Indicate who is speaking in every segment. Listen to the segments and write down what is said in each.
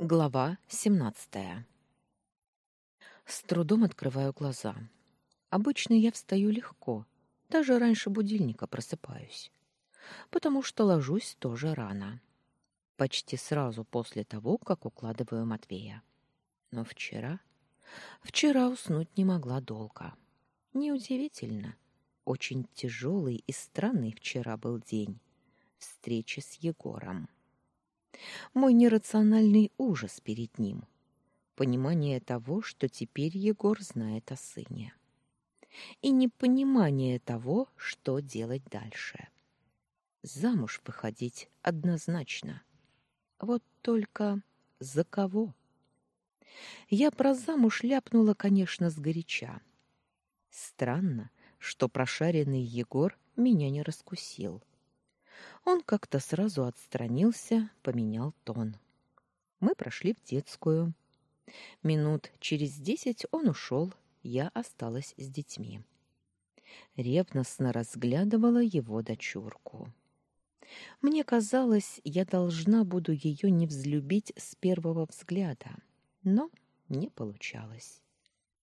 Speaker 1: Глава 17. С трудом открываю глаза. Обычно я встаю легко, даже раньше будильника просыпаюсь, потому что ложусь тоже рано. Почти сразу после того, как укладываю Матвея. Но вчера... Вчера уснуть не могла долго. Неудивительно. Очень тяжелый и странный вчера был день. Встречи с Егором мой нерациональный ужас перед ним, понимание того, что теперь Егор знает о сыне, и непонимание того, что делать дальше. Замуж выходить однозначно. Вот только за кого? Я про замуж ляпнула, конечно, сгоряча. Странно, что прошаренный Егор меня не раскусил. Он как-то сразу отстранился, поменял тон. Мы прошли в детскую. Минут через десять он ушел, я осталась с детьми. Ревностно разглядывала его дочурку. Мне казалось, я должна буду ее не взлюбить с первого взгляда, но не получалось.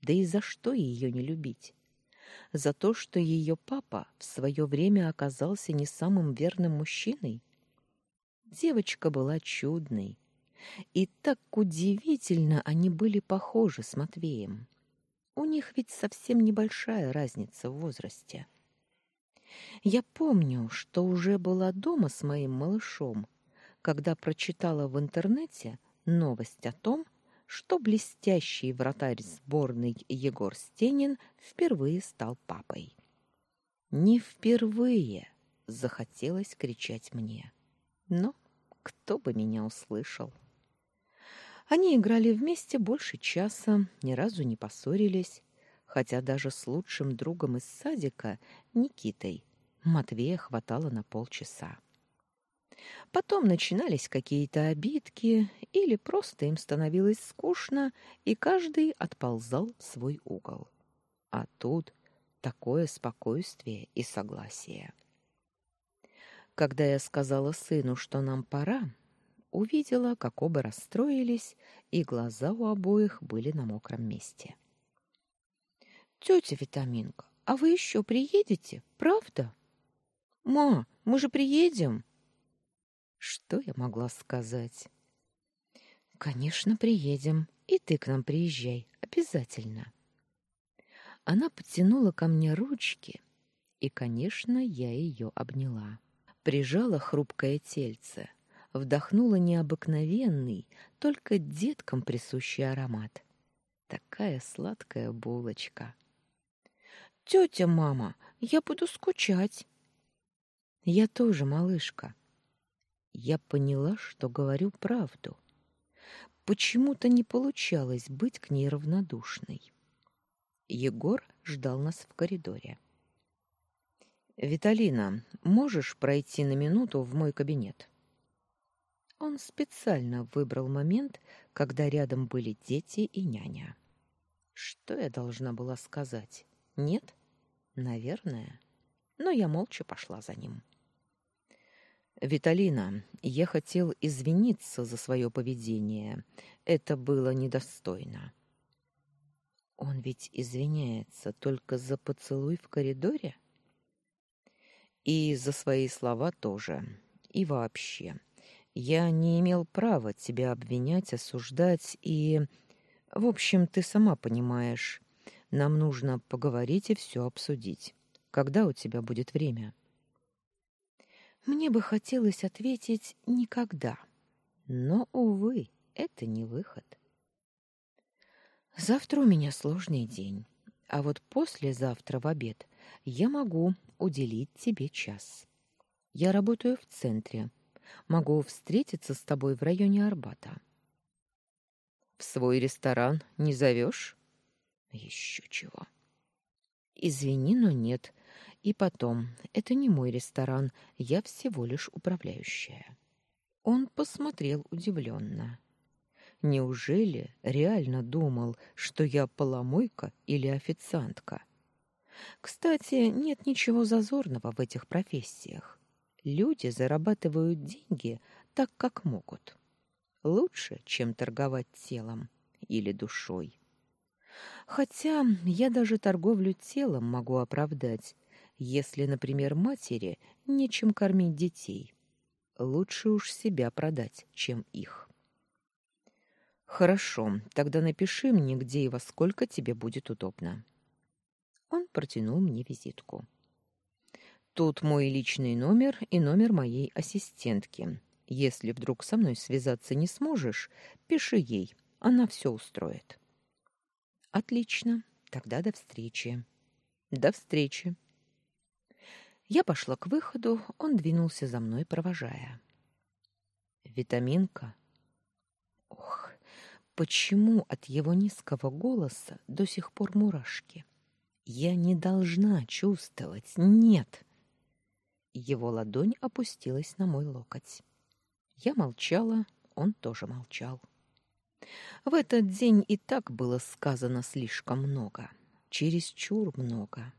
Speaker 1: Да и за что ее не любить? За то, что ее папа в свое время оказался не самым верным мужчиной? Девочка была чудной, и так удивительно они были похожи с Матвеем. У них ведь совсем небольшая разница в возрасте. Я помню, что уже была дома с моим малышом, когда прочитала в интернете новость о том, что блестящий вратарь сборной Егор Стенин впервые стал папой. Не впервые захотелось кричать мне. Но кто бы меня услышал? Они играли вместе больше часа, ни разу не поссорились, хотя даже с лучшим другом из садика, Никитой, Матвея хватало на полчаса. Потом начинались какие-то обидки, или просто им становилось скучно, и каждый отползал в свой угол. А тут такое спокойствие и согласие. Когда я сказала сыну, что нам пора, увидела, как оба расстроились, и глаза у обоих были на мокром месте. «Тетя Витаминка, а вы еще приедете, правда?» «Ма, мы же приедем!» Что я могла сказать? Конечно, приедем. И ты к нам приезжай, обязательно. Она потянула ко мне ручки, и, конечно, я ее обняла. Прижала хрупкое тельце, вдохнула необыкновенный, только деткам присущий аромат. Такая сладкая булочка. Тетя, мама, я буду скучать. Я тоже, малышка я поняла, что говорю правду. Почему-то не получалось быть к ней равнодушной. Егор ждал нас в коридоре. «Виталина, можешь пройти на минуту в мой кабинет?» Он специально выбрал момент, когда рядом были дети и няня. Что я должна была сказать? Нет? Наверное. Но я молча пошла за ним. Виталина, я хотел извиниться за свое поведение. Это было недостойно. Он ведь извиняется только за поцелуй в коридоре? И за свои слова тоже. И вообще, я не имел права тебя обвинять, осуждать и... В общем, ты сама понимаешь. Нам нужно поговорить и все обсудить. Когда у тебя будет время? — мне бы хотелось ответить «никогда». Но, увы, это не выход. Завтра у меня сложный день, а вот послезавтра в обед я могу уделить тебе час. Я работаю в центре. Могу встретиться с тобой в районе Арбата. В свой ресторан не зовешь? Еще чего. Извини, но нет. И потом, это не мой ресторан, я всего лишь управляющая. Он посмотрел удивленно. Неужели реально думал, что я поломойка или официантка? Кстати, нет ничего зазорного в этих профессиях. Люди зарабатывают деньги так, как могут. Лучше, чем торговать телом или душой. Хотя я даже торговлю телом могу оправдать, если, например, матери нечем кормить детей. Лучше уж себя продать, чем их. Хорошо, тогда напиши мне, где и во сколько тебе будет удобно. Он протянул мне визитку. Тут мой личный номер и номер моей ассистентки. Если вдруг со мной связаться не сможешь, пиши ей, она все устроит. Отлично, тогда до встречи. До встречи. Я пошла к выходу, он двинулся за мной, провожая. Витаминка. Ох, почему от его низкого голоса до сих пор мурашки? Я не должна чувствовать, нет. Его ладонь опустилась на мой локоть. Я молчала, он тоже молчал. В этот день и так было сказано слишком много, чересчур много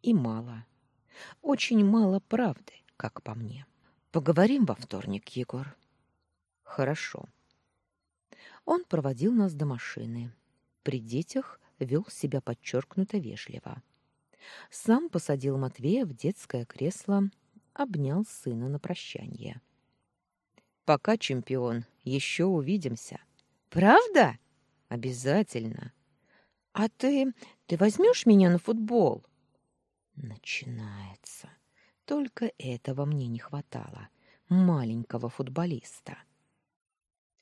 Speaker 1: и мало. Очень мало правды, как по мне. Поговорим во вторник, Егор. Хорошо. Он проводил нас до машины. При детях вел себя подчеркнуто вежливо. Сам посадил Матвея в детское кресло, обнял сына на прощание. Пока, чемпион, еще увидимся. Правда? Обязательно. А ты ты возьмешь меня на футбол? Начинается. Только этого мне не хватало. Маленького футболиста.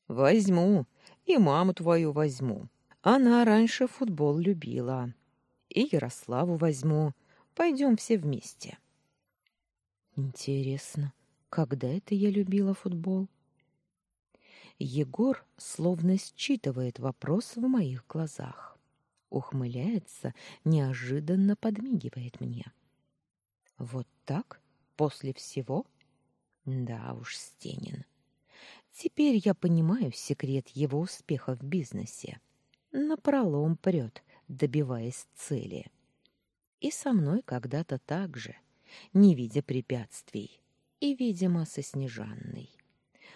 Speaker 1: Возьму. И маму твою возьму. Она раньше футбол любила. И Ярославу возьму. Пойдем все вместе. Интересно, когда это я любила футбол? Егор словно считывает вопрос в моих глазах ухмыляется, неожиданно подмигивает мне. Вот так? После всего? Да уж, Стенин. Теперь я понимаю секрет его успеха в бизнесе. Напролом прет, добиваясь цели. И со мной когда-то так же, не видя препятствий, и, видимо, со Снежанной.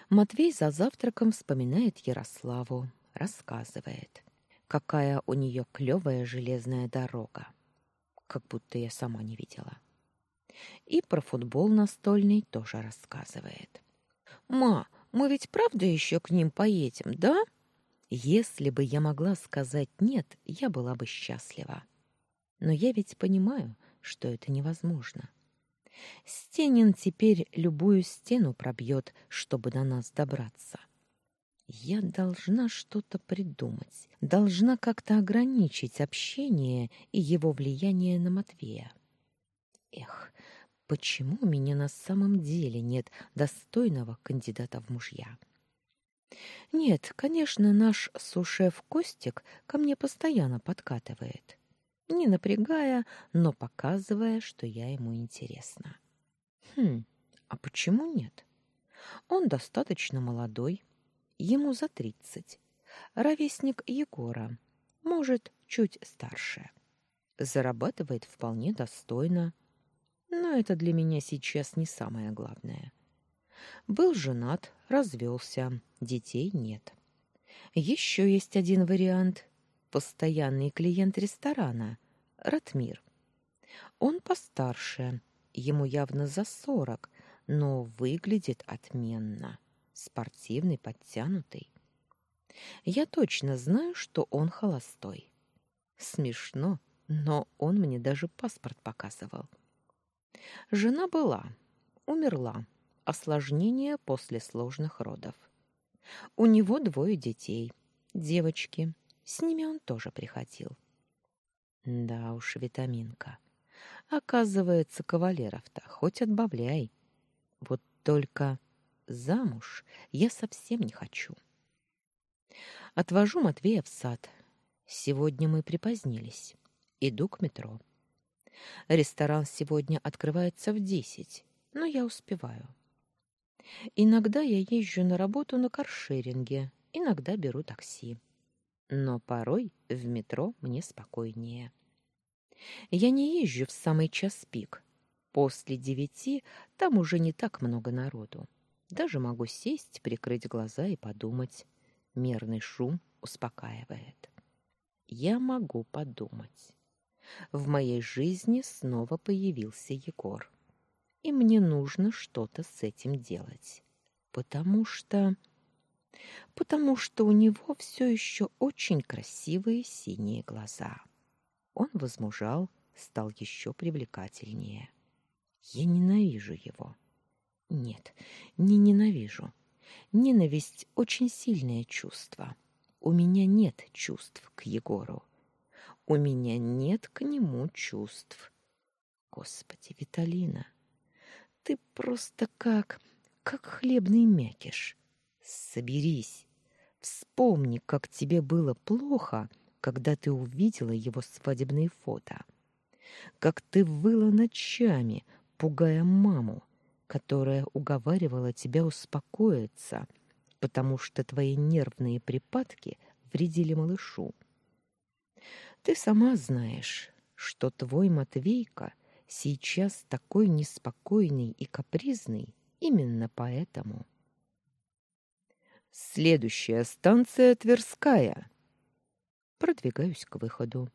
Speaker 1: Матвей за завтраком вспоминает Ярославу, рассказывает какая у нее клевая железная дорога. Как будто я сама не видела. И про футбол настольный тоже рассказывает. «Ма, мы ведь правда еще к ним поедем, да?» Если бы я могла сказать «нет», я была бы счастлива. Но я ведь понимаю, что это невозможно. Стенин теперь любую стену пробьет, чтобы до нас добраться. Я должна что-то придумать, должна как-то ограничить общение и его влияние на Матвея. Эх, почему у меня на самом деле нет достойного кандидата в мужья? Нет, конечно, наш сушеф Костик ко мне постоянно подкатывает, не напрягая, но показывая, что я ему интересна. Хм, а почему нет? Он достаточно молодой, ему за тридцать. Ровесник Егора, может, чуть старше. Зарабатывает вполне достойно, но это для меня сейчас не самое главное. Был женат, развелся, детей нет. Еще есть один вариант. Постоянный клиент ресторана, Ратмир. Он постарше, ему явно за сорок, но выглядит отменно спортивный, подтянутый. Я точно знаю, что он холостой. Смешно, но он мне даже паспорт показывал. Жена была, умерла, осложнение после сложных родов. У него двое детей, девочки, с ними он тоже приходил. Да уж, витаминка. Оказывается, кавалеров-то хоть отбавляй. Вот только замуж я совсем не хочу. Отвожу Матвея в сад. Сегодня мы припозднились. Иду к метро. Ресторан сегодня открывается в десять, но я успеваю. Иногда я езжу на работу на каршеринге, иногда беру такси. Но порой в метро мне спокойнее. Я не езжу в самый час пик. После девяти там уже не так много народу. Даже могу сесть, прикрыть глаза и подумать. Мерный шум успокаивает. Я могу подумать. В моей жизни снова появился Егор. И мне нужно что-то с этим делать. Потому что... Потому что у него все еще очень красивые синие глаза. Он возмужал, стал еще привлекательнее. Я ненавижу его. Нет, не ненавижу. Ненависть — очень сильное чувство. У меня нет чувств к Егору. У меня нет к нему чувств. Господи, Виталина, ты просто как... как хлебный мякиш. Соберись. Вспомни, как тебе было плохо, когда ты увидела его свадебные фото. Как ты выла ночами, пугая маму, которая уговаривала тебя успокоиться, потому что твои нервные припадки вредили малышу. Ты сама знаешь, что твой Матвейка сейчас такой неспокойный и капризный именно поэтому. Следующая станция Тверская. Продвигаюсь к выходу.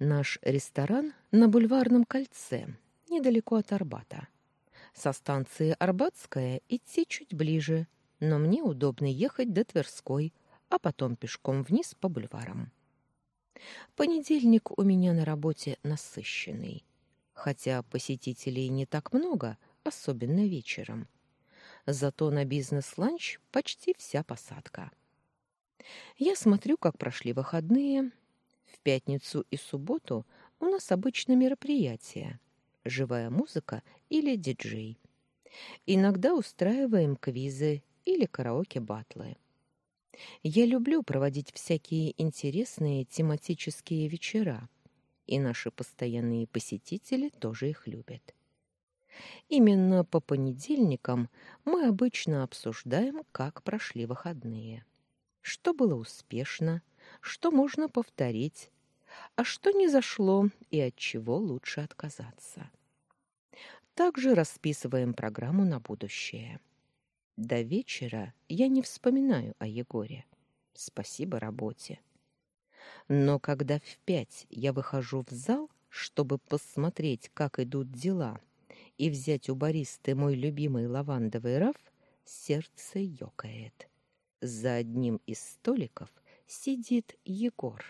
Speaker 1: Наш ресторан на бульварном кольце, недалеко от Арбата. Со станции Арбатская идти чуть ближе, но мне удобно ехать до Тверской, а потом пешком вниз по бульварам. Понедельник у меня на работе насыщенный, хотя посетителей не так много, особенно вечером. Зато на бизнес-ланч почти вся посадка. Я смотрю, как прошли выходные. В пятницу и субботу у нас обычно мероприятия живая музыка или диджей. Иногда устраиваем квизы или караоке-батлы. Я люблю проводить всякие интересные тематические вечера, и наши постоянные посетители тоже их любят. Именно по понедельникам мы обычно обсуждаем, как прошли выходные. Что было успешно, что можно повторить, а что не зашло и от чего лучше отказаться. Также расписываем программу на будущее. До вечера я не вспоминаю о Егоре. Спасибо работе. Но когда в пять я выхожу в зал, чтобы посмотреть, как идут дела, и взять у баристы мой любимый лавандовый раф, сердце ёкает. За одним из столиков сидит Егор.